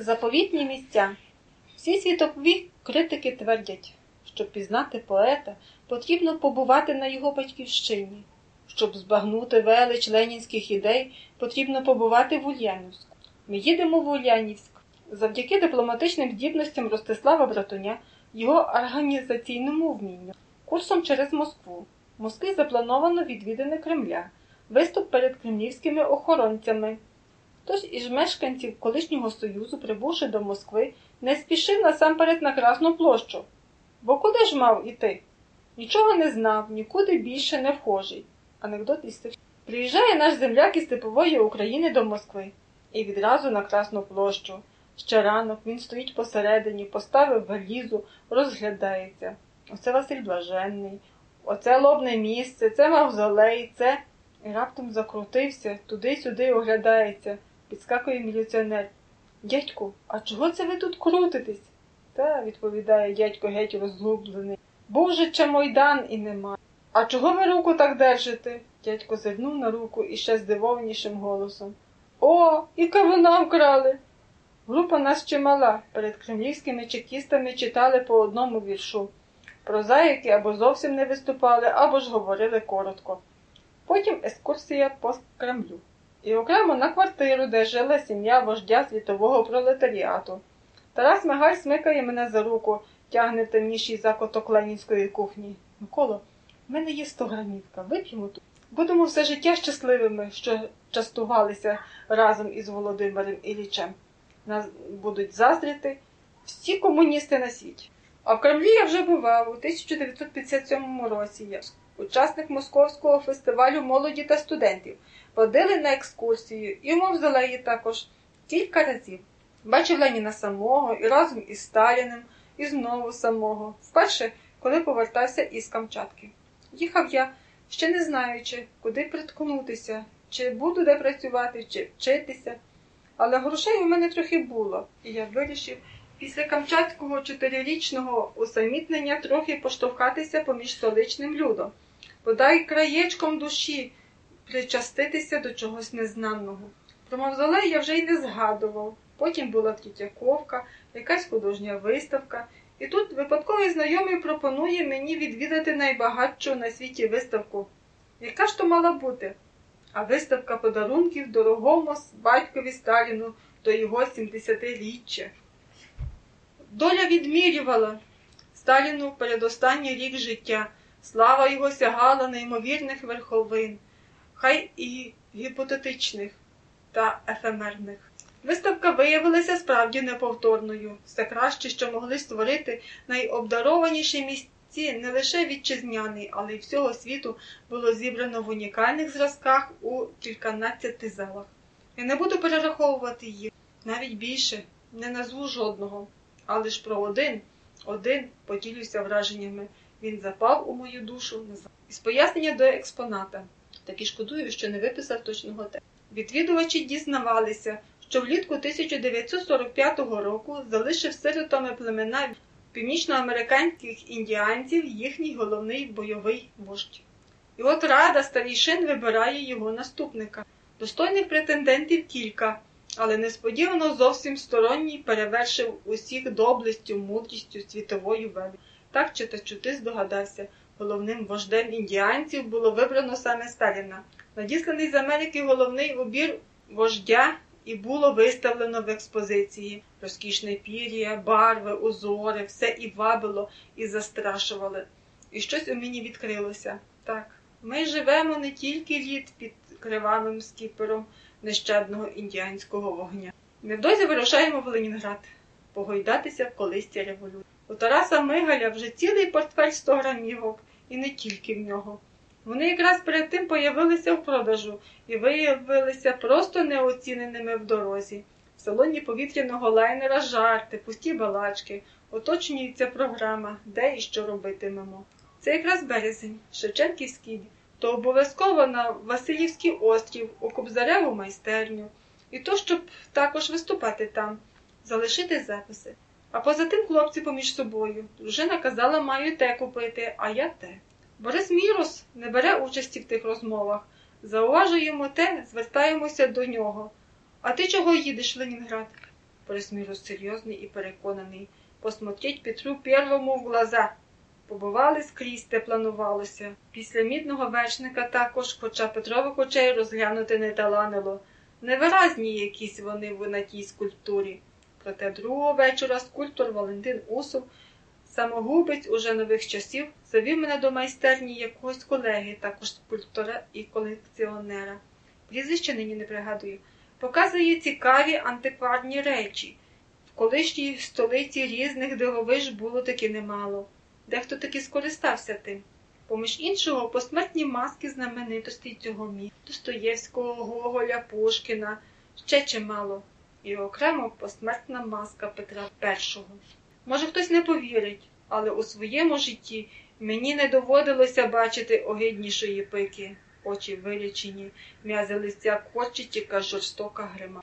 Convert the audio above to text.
Заповітні місця. Всі світові критики твердять, щоб пізнати поета, потрібно побувати на його батьківщині. Щоб збагнути велич ленінських ідей, потрібно побувати в Ульянівську. Ми їдемо в Ульянівськ. Завдяки дипломатичним здібностям Ростислава Братуня, його організаційному вмінню, курсом через Москву. Москві заплановано відвідини Кремля, виступ перед кремлівськими охоронцями. Хтось із мешканців колишнього Союзу, прибувши до Москви, не спішив насамперед на Красну площу. Бо куди ж мав іти? Нічого не знав, нікуди більше не вхожий. Анекдот із Стеф... Приїжджає наш земляк із степової України до Москви і відразу на Красну площу. Ще ранок він стоїть посередині, поставив валізу, розглядається. Оце Василь Блаженний, оце лобне місце, це мавзолей, це. І раптом закрутився, туди-сюди оглядається, підскакує міліціонер. Дядьку, а чого це ви тут крутитесь? Та, відповідає дядько геть розгублений. Був же Чамойдан і нема. А чого ви руку так держите? Дядько зирнув на руку і ще здивованішим голосом. О, і кавуна вкрали. Група нас чимала. Перед кремлівськими чекістами читали по одному віршу. Прозаїки або зовсім не виступали, або ж говорили коротко. Потім екскурсія по Кремлю. І окремо на квартиру, де жила сім'я вождя світового пролетаріату. Тарас Мигаль смикає мене за руку, тягне в темніший закуток ленінської кухні. Миколо, в мене є 100 грамівка, вип'ємо тут. Будемо все життя щасливими, що частувалися разом із Володимиром Іллічем. Нас будуть заздрити всі комуністи на світі. А в Кремлі я вже бував у 1957 році. Я учасник Московського фестивалю молоді та студентів. Водили на екскурсію і в Мавзолеї також кілька разів. Бачив Леніна самого і разом із Сталіним, і знову самого. Вперше, коли повертався із Камчатки. Їхав я, ще не знаючи, куди приткнутися, чи буду де працювати, чи вчитися. Але грошей у мене трохи було, і я вирішив після камчатського чотирирічного усамітнення трохи поштовхатися поміж столичним людом, бодай краєчком душі причаститися до чогось незнаного. Про мавзолей я вже й не згадував. Потім була Третьяковка, якась художня виставка, і тут випадковий знайомий пропонує мені відвідати найбагатшу на світі виставку. Яка ж то мала бути? А виставка подарунків дорогому батькові Сталіну до його 70-річчя. Доля відмірювала Сталіну передостанній рік життя. Слава його сягала неймовірних верховин, хай і гіпотетичних та ефемерних. Виставка виявилася справді неповторною. Все краще, що могли створити найобдарованіші місці не лише вітчизняний, але й всього світу було зібрано в унікальних зразках у кільканадцяти залах. Я не буду перераховувати їх, навіть більше, не назву жодного, але ж про один, один поділюся враженнями. Він запав у мою душу. Із пояснення до експоната. Так і шкодую, що не виписав точного тексту. Відвідувачі дізнавалися, що влітку 1945 року залишив сиротами племена північноамериканських індіанців їхній головний бойовий вождь. І от рада старішин вибирає його наступника. Достойних претендентів кілька, але несподівано зовсім сторонній перевершив усіх доблестю, мудрістю світової величі. Так чи та чути здогадався, головним вождем індіанців було вибрано саме Сталіна. Надісланий з Америки головний убір вождя і було виставлено в експозиції. Розкішне пір'я, барви, узори, все і вабило, і застрашували. І щось у мені відкрилося. Так, ми живемо не тільки літ під кривавим скіпером нещадного індіанського вогня. Невдовзі вирушаємо в Ленінград погойдатися в колисті революції. У Тараса Мигаля вже цілий портфель 100 грамівок, і не тільки в нього. Вони якраз перед тим появилися в продажу і виявилися просто неоціненими в дорозі. В салоні повітряного лайнера жарти, пусті балачки, уточнюється програма, де і що робитимемо. Це якраз березень, Шевченківський, то обов'язково на Васильівський острів, у Кобзареву майстерню, і то, щоб також виступати там, залишити записи. А поза тим хлопці поміж собою. Дружина казала, маю те купити, а я те. Борис Мірус не бере участі в тих розмовах. Зауважуємо те, звертаємося до нього. А ти чого їдеш в Ленінград? порозміру серйозний і переконаний. Посмотреть Петру Первому в глаза. Побували скрізь, те планувалося. Після мідного вечника також, хоча Петрових очей розглянути не таланило. Невиразні якісь вони в на тій скульптурі. Проте другого вечора скульптор Валентин Усов, самогубець уже нових часів, завів мене до майстерні якогось колеги, також скульптора і колекціонера. Прізвище нині не пригадую. Показує цікаві антикварні речі. В колишній столиці різних дивовиж було таки немало. Дехто таки скористався тим. Поміж іншого, посмертні маски знаменитостей цього міста Достоєвського, Гоголя, Пушкіна, ще чимало, і окремо посмертна маска Петра І. Може, хтось не повірить, але у своєму житті мені не доводилося бачити огиднішої пики, очі вилічені, м'язи корчить, яка жорстока грима.